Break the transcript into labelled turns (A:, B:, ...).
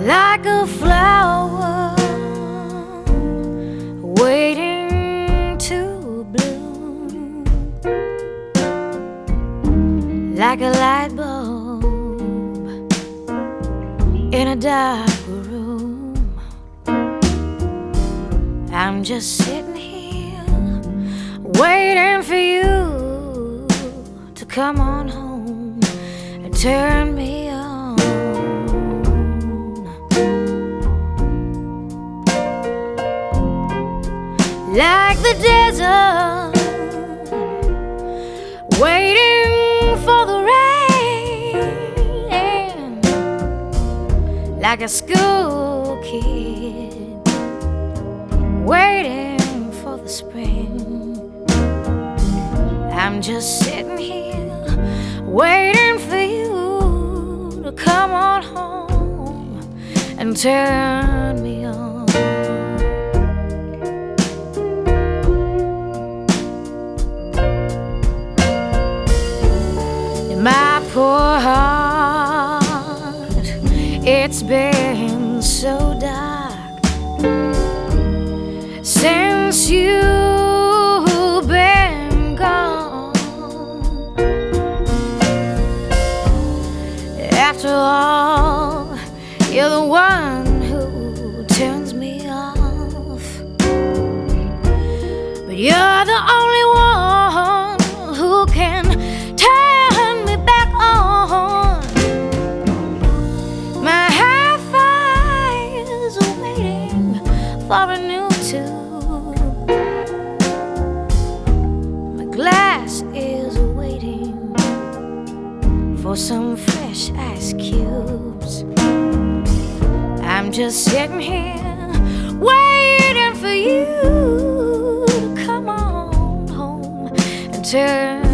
A: like a flower waiting to bloom, like a light bulb in a dark room. I'm just sitting here waiting for you to come on home and turn me the desert, waiting for the rain, like a school kid waiting for the spring. I'm just sitting here waiting for you to come on home and turn me My poor heart, it's been so dark since you've been gone. After all, you're the one who turns me off. But you're new tune. My glass is waiting for some fresh ice cubes. I'm just sitting here waiting for you to come on home and turn